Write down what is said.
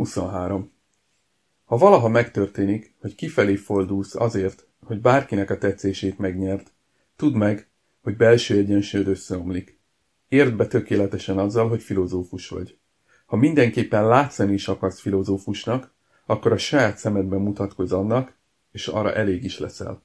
23. Ha valaha megtörténik, hogy kifelé fordulsz azért, hogy bárkinek a tetszését megnyert, tudd meg, hogy belső egyensúlyod összeomlik. Érd be tökéletesen azzal, hogy filozófus vagy. Ha mindenképpen látszani is akarsz filozófusnak, akkor a saját szemedben mutatkozz annak, és arra elég is leszel.